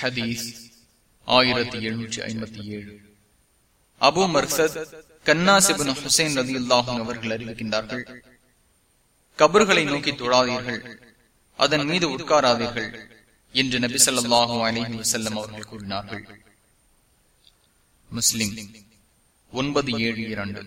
ஹதீஸ் ஆயிரத்தி எழுநூற்றி ஐம்பத்தி ஏழு. அபு மர்சத் கன்னாசிபின் ஹுசைன் ரதி அல்லாஹும் அவர்கள் அறிவிக்கின்றார்கள் கபர்களை நோக்கி தொழாதீர்கள் அதன் மீது உட்காராதீர்கள் என்று நபி சொல்லாஹு அலிஹி வசல்லம் அவர்கள் கூறினார்கள். முஸ்லிம் ஒன்பது ஏழு இரண்டு.